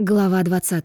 Глава 20.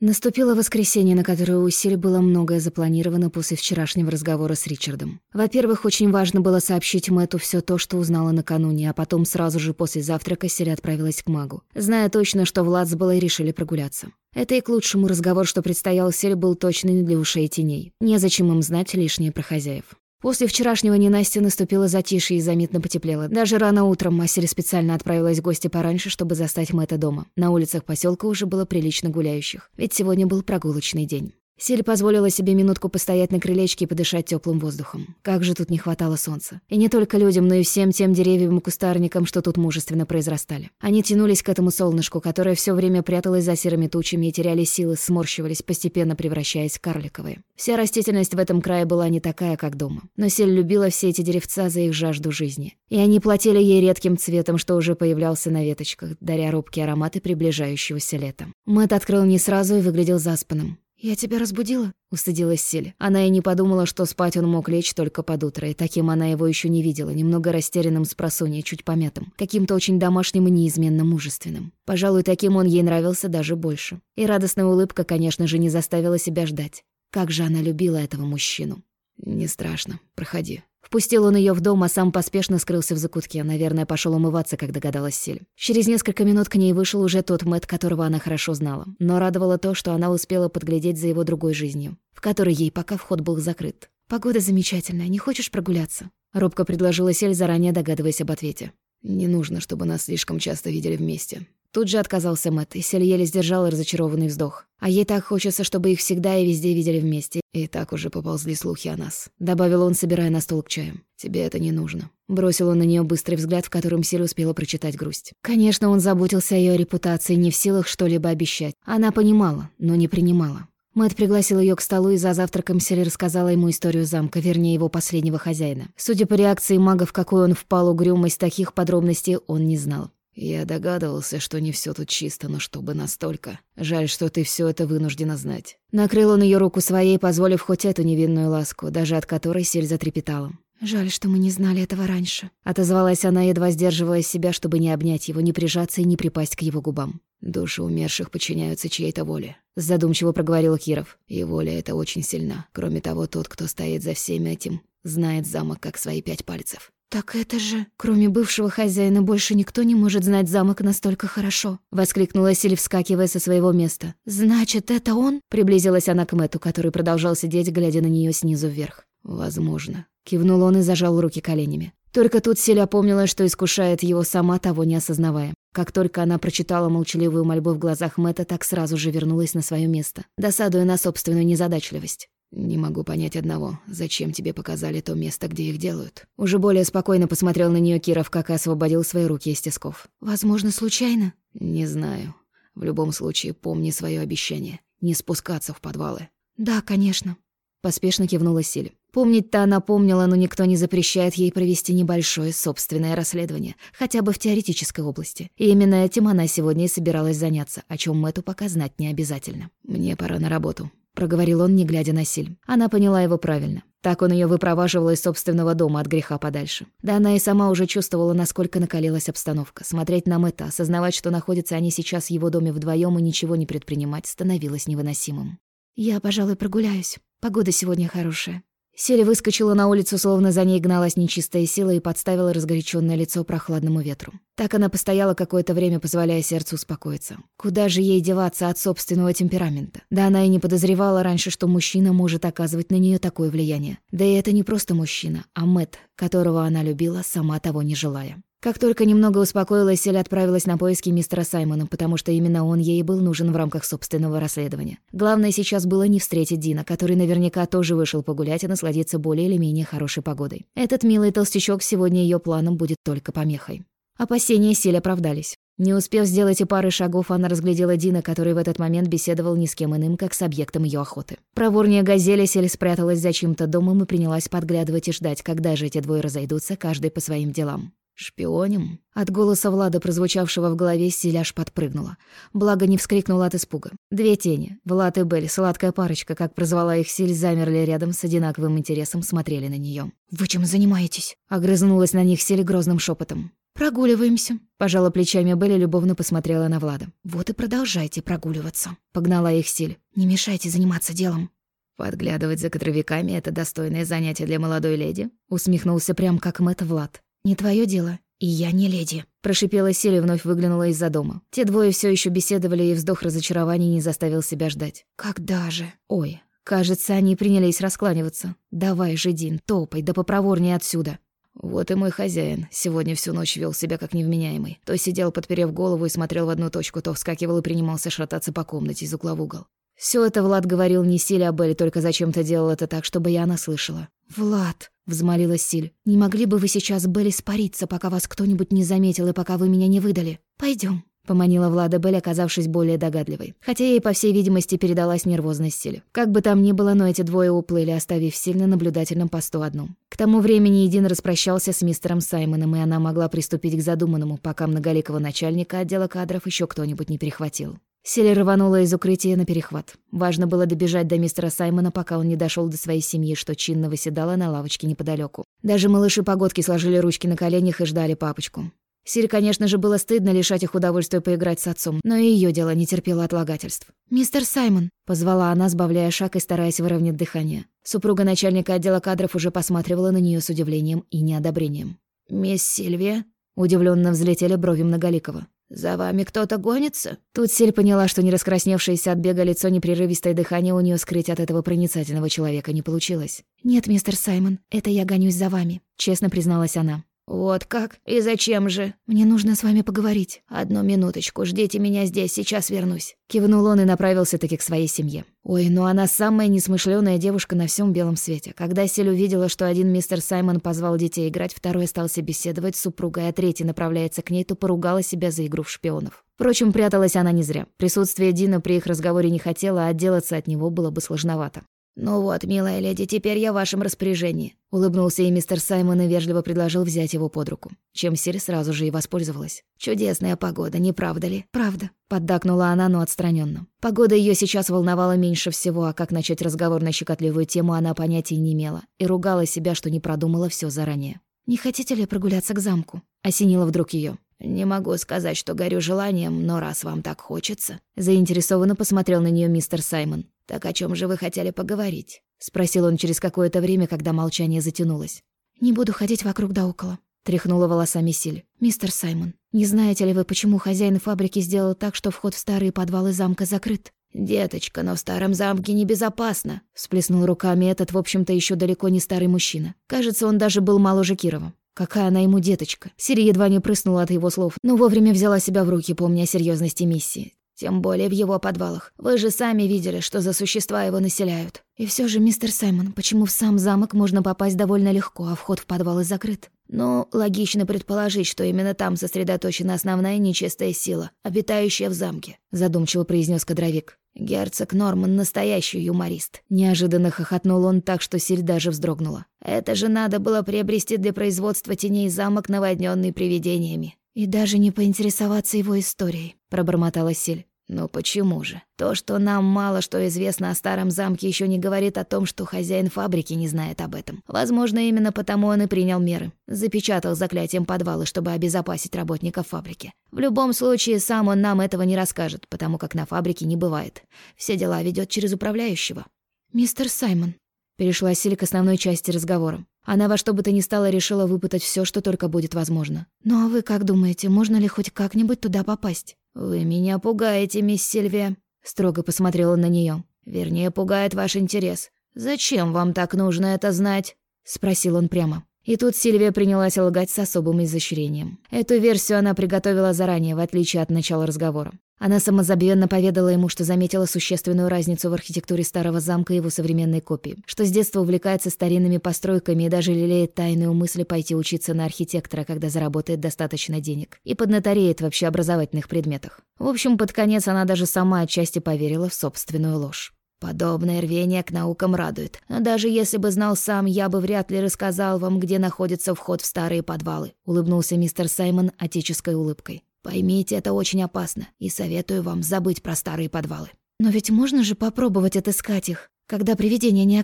Наступило воскресенье, на которое у Силь было многое запланировано после вчерашнего разговора с Ричардом. Во-первых, очень важно было сообщить Мэтту все то, что узнала накануне, а потом сразу же после завтрака Силь отправилась к магу, зная точно, что Влад с Белой решили прогуляться. Это и к лучшему разговор, что предстоял Силь, был точный для ушей теней. Незачем им знать лишнее про хозяев. После вчерашнего ненастья наступило затишье и заметно потеплело. Даже рано утром Массель специально отправилась в гости пораньше, чтобы застать Мэтта дома. На улицах поселка уже было прилично гуляющих, ведь сегодня был прогулочный день. Силь позволила себе минутку постоять на крылечке и подышать теплым воздухом. Как же тут не хватало солнца. И не только людям, но и всем тем деревьям и кустарникам, что тут мужественно произрастали. Они тянулись к этому солнышку, которое все время пряталось за серыми тучами и теряли силы, сморщивались, постепенно превращаясь в карликовые. Вся растительность в этом крае была не такая, как дома. Но Силь любила все эти деревца за их жажду жизни. И они платили ей редким цветом, что уже появлялся на веточках, даря робкие ароматы приближающегося лета. Мэтт открыл не сразу и выглядел заспанным. «Я тебя разбудила?» — устыдилась Сель. Она и не подумала, что спать он мог лечь только под утро, и таким она его еще не видела, немного растерянным с просонья, чуть помятым, каким-то очень домашним и неизменно мужественным. Пожалуй, таким он ей нравился даже больше. И радостная улыбка, конечно же, не заставила себя ждать. Как же она любила этого мужчину. «Не страшно, проходи», Впустил он ее в дом, а сам поспешно скрылся в закутке. Наверное, пошел умываться, как догадалась Силь. Через несколько минут к ней вышел уже тот Мэт, которого она хорошо знала. Но радовало то, что она успела подглядеть за его другой жизнью, в которой ей пока вход был закрыт. «Погода замечательная, не хочешь прогуляться?» Робко предложила Сель, заранее догадываясь об ответе. «Не нужно, чтобы нас слишком часто видели вместе. Тут же отказался Мэтт, и Сель еле сдержала разочарованный вздох. А ей так хочется, чтобы их всегда и везде видели вместе. И так уже поползли слухи о нас. Добавил он, собирая на стол к чаю. Тебе это не нужно. Бросил он на нее быстрый взгляд, в котором Сель успела прочитать грусть. Конечно, он заботился о ее репутации, не в силах что-либо обещать. Она понимала, но не принимала. Мэтт пригласил ее к столу, и за завтраком Сель рассказала ему историю замка, вернее, его последнего хозяина. Судя по реакции мага, в какой он впал угрюмость, таких подробностей он не знал. Я догадывался, что не все тут чисто, но чтобы настолько. Жаль, что ты все это вынуждена знать. Накрыл он ее руку своей, позволив хоть эту невинную ласку, даже от которой сель затрепетала. «Жаль, что мы не знали этого раньше», — отозвалась она, едва сдерживая себя, чтобы не обнять его, не прижаться и не припасть к его губам. «Души умерших подчиняются чьей-то воле», — задумчиво проговорил Киров. «И воля эта очень сильна. Кроме того, тот, кто стоит за всем этим, знает замок как свои пять пальцев. «Так это же, кроме бывшего хозяина, больше никто не может знать замок настолько хорошо», — воскликнула Силь, вскакивая со своего места. «Значит, это он?» — приблизилась она к Мэту, который продолжал сидеть, глядя на нее снизу вверх. «Возможно», — кивнул он и зажал руки коленями. Только тут Силь опомнила, что искушает его сама, того не осознавая. Как только она прочитала молчаливую мольбу в глазах Мэтта, так сразу же вернулась на свое место, досадуя на собственную незадачливость. «Не могу понять одного. Зачем тебе показали то место, где их делают?» Уже более спокойно посмотрел на нее Киров, как освободил свои руки из тисков. «Возможно, случайно?» «Не знаю. В любом случае, помни свое обещание. Не спускаться в подвалы». «Да, конечно». Поспешно кивнула Силь. Помнить-то она помнила, но никто не запрещает ей провести небольшое собственное расследование, хотя бы в теоретической области. И именно этим она сегодня и собиралась заняться, о чем Мэтту пока знать не обязательно. «Мне пора на работу», проговорил он, не глядя на Силь. Она поняла его правильно. Так он ее выпроваживал из собственного дома от греха подальше. Да она и сама уже чувствовала, насколько накалилась обстановка. Смотреть на Мэтта, осознавать, что находятся они сейчас в его доме вдвоем и ничего не предпринимать, становилось невыносимым. «Я, пожалуй, прогуляюсь. Погода сегодня хорошая. Селя выскочила на улицу, словно за ней гналась нечистая сила и подставила разгоряченное лицо прохладному ветру. Так она постояла какое-то время, позволяя сердцу успокоиться. Куда же ей деваться от собственного темперамента? Да она и не подозревала раньше, что мужчина может оказывать на нее такое влияние. Да и это не просто мужчина, а Мэт, которого она любила, сама того не желая. Как только немного успокоилась, Селя отправилась на поиски мистера Саймона, потому что именно он ей был нужен в рамках собственного расследования. Главное сейчас было не встретить Дина, который наверняка тоже вышел погулять и насладиться более или менее хорошей погодой. Этот милый толстячок сегодня ее планом будет только помехой. Опасения Сель оправдались. Не успев сделать и пары шагов, она разглядела Дина, который в этот момент беседовал ни с кем иным, как с объектом ее охоты. Проворнее газели Сель спряталась за чьим-то домом и принялась подглядывать и ждать, когда же эти двое разойдутся, каждый по своим делам. «Шпионим?» От голоса Влада, прозвучавшего в голове, Селяш подпрыгнула. Благо не вскрикнула от испуга. Две тени, Влад и Белль, сладкая парочка, как прозвала их Силь, замерли рядом с одинаковым интересом, смотрели на нее. «Вы чем занимаетесь?» Огрызнулась на них Силь грозным шепотом. «Прогуливаемся», — пожала плечами Белли, любовно посмотрела на Влада. «Вот и продолжайте прогуливаться», — погнала их Силь. «Не мешайте заниматься делом». «Подглядывать за кадровиками — это достойное занятие для молодой леди», — усмехнулся прям как Мэтт Влад. «Не твое дело, и я не леди», — прошипела и вновь выглянула из-за дома. Те двое все еще беседовали, и вздох разочарования не заставил себя ждать. «Когда же?» «Ой, кажется, они принялись раскланиваться. Давай же, Дин, топай, да попроворнее отсюда». Вот и мой хозяин сегодня всю ночь вел себя как невменяемый. То сидел, подперев голову и смотрел в одну точку, то вскакивал и принимался шататься по комнате из угла в угол. Все это Влад говорил не Силе, а Белле, только зачем-то делал это так, чтобы я она слышала. «Влад», — взмолилась Силь, — «не могли бы вы сейчас Белли спариться, пока вас кто-нибудь не заметил и пока вы меня не выдали? Пойдем. Поманила Влада Белль, оказавшись более догадливой. Хотя ей, по всей видимости, передалась нервозность Силе. Как бы там ни было, но эти двое уплыли, оставив сильно наблюдательном посту одну. К тому времени Един распрощался с мистером Саймоном, и она могла приступить к задуманному, пока многоликого начальника отдела кадров еще кто-нибудь не перехватил. Селли рванула из укрытия на перехват. Важно было добежать до мистера Саймона, пока он не дошел до своей семьи, что чинно выседала на лавочке неподалеку. Даже малыши-погодки сложили ручки на коленях и ждали папочку. Сире, конечно же, было стыдно лишать их удовольствия поиграть с отцом, но и её дело не терпело отлагательств. «Мистер Саймон», — позвала она, сбавляя шаг и стараясь выровнять дыхание. Супруга начальника отдела кадров уже посматривала на неё с удивлением и неодобрением. «Мисс Сильвия?» — удивлённо взлетели брови Многоликова. «За вами кто-то гонится?» Тут Силь поняла, что не раскрасневшееся от бега лицо непрерывистое дыхание у нее скрыть от этого проницательного человека не получилось. «Нет, мистер Саймон, это я гонюсь за вами», — честно призналась она. «Вот как? И зачем же?» «Мне нужно с вами поговорить». «Одну минуточку, ждите меня здесь, сейчас вернусь». Кивнул он и направился-таки к своей семье. Ой, ну она самая несмышленая девушка на всем белом свете. Когда Сель увидела, что один мистер Саймон позвал детей играть, второй остался беседовать с супругой, а третий направляется к ней, то поругала себя за игру в шпионов. Впрочем, пряталась она не зря. Присутствие Дина при их разговоре не хотела, а отделаться от него было бы сложновато. «Ну вот, милая леди, теперь я в вашем распоряжении», — улыбнулся и мистер Саймон и вежливо предложил взять его под руку, чем Сири сразу же и воспользовалась. «Чудесная погода, не правда ли?» «Правда», — поддакнула она, но отстраненно. Погода ее сейчас волновала меньше всего, а как начать разговор на щекотливую тему она понятия не имела и ругала себя, что не продумала все заранее. «Не хотите ли прогуляться к замку?» — осенила вдруг ее. «Не могу сказать, что горю желанием, но раз вам так хочется...» Заинтересованно посмотрел на нее мистер Саймон. «Так о чем же вы хотели поговорить?» — спросил он через какое-то время, когда молчание затянулось. «Не буду ходить вокруг да около», — тряхнула волосами Силь. «Мистер Саймон, не знаете ли вы, почему хозяин фабрики сделал так, что вход в старые подвалы замка закрыт?» «Деточка, но в старом замке небезопасно», — всплеснул руками этот, в общем-то, еще далеко не старый мужчина. Кажется, он даже был моложе Кирова. Какая она ему деточка. Сири едва не прыснула от его слов, но вовремя взяла себя в руки, помня о серьезности миссии. Тем более в его подвалах. Вы же сами видели, что за существа его населяют. И все же, мистер Саймон, почему в сам замок можно попасть довольно легко, а вход в подвалы закрыт? Ну, логично предположить, что именно там сосредоточена основная нечистая сила, обитающая в замке, задумчиво произнес кадровик. Герцог Норман настоящий юморист. Неожиданно хохотнул он так, что Силь даже вздрогнула. Это же надо было приобрести для производства теней замок, наводненный привидениями. «И даже не поинтересоваться его историей», — пробормотала Силь. «Но почему же? То, что нам мало что известно о старом замке, еще не говорит о том, что хозяин фабрики не знает об этом. Возможно, именно потому он и принял меры. Запечатал заклятием подвалы, чтобы обезопасить работников фабрики. В любом случае, сам он нам этого не расскажет, потому как на фабрике не бывает. Все дела ведет через управляющего». «Мистер Саймон», — перешла Силь к основной части разговора. Она во что бы то ни стало решила выпытать все, что только будет возможно. «Ну а вы как думаете, можно ли хоть как-нибудь туда попасть?» «Вы меня пугаете, мисс Сильвия», — строго посмотрела на нее. «Вернее, пугает ваш интерес. Зачем вам так нужно это знать?» — спросил он прямо. И тут Сильвия принялась лгать с особым изощрением. Эту версию она приготовила заранее, в отличие от начала разговора. Она самозабвенно поведала ему, что заметила существенную разницу в архитектуре старого замка и его современной копии, что с детства увлекается старинными постройками и даже лелеет тайную мысль пойти учиться на архитектора, когда заработает достаточно денег, и поднатореет в общеобразовательных предметах. В общем, под конец она даже сама отчасти поверила в собственную ложь. Подобное рвение к наукам радует. Но даже если бы знал сам, я бы вряд ли рассказал вам, где находится вход в старые подвалы», — улыбнулся мистер Саймон отеческой улыбкой. Поймите, это очень опасно, и советую вам забыть про старые подвалы. Но ведь можно же попробовать отыскать их, когда привидения не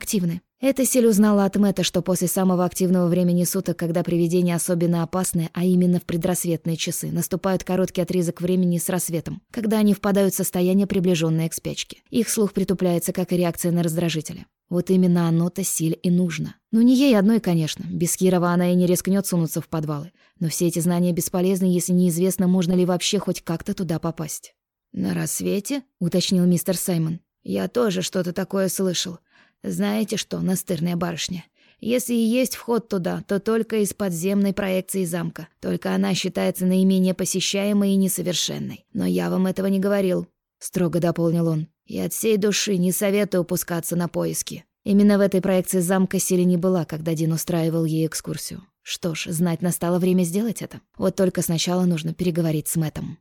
Силь узнала от Мэтта, что после самого активного времени суток, когда привидения особенно опасны, а именно в предрассветные часы, наступает короткий отрезок времени с рассветом, когда они впадают в состояние, приближенное к спячке. Их слух притупляется, как и реакция на раздражители. Вот именно оно-то Силь и нужно. Ну, не ей одной, конечно. Без Кирова она и не рискнет сунуться в подвалы. Но все эти знания бесполезны, если неизвестно, можно ли вообще хоть как-то туда попасть. «На рассвете?» — уточнил мистер Саймон. «Я тоже что-то такое слышал. Знаете что, настырная барышня, если и есть вход туда, то только из подземной проекции замка. Только она считается наименее посещаемой и несовершенной. Но я вам этого не говорил», — строго дополнил он. «И от всей души не советую пускаться на поиски». Именно в этой проекции замка Сили не была, когда Дин устраивал ей экскурсию. Что ж, знать настало время сделать это. Вот только сначала нужно переговорить с Мэтом.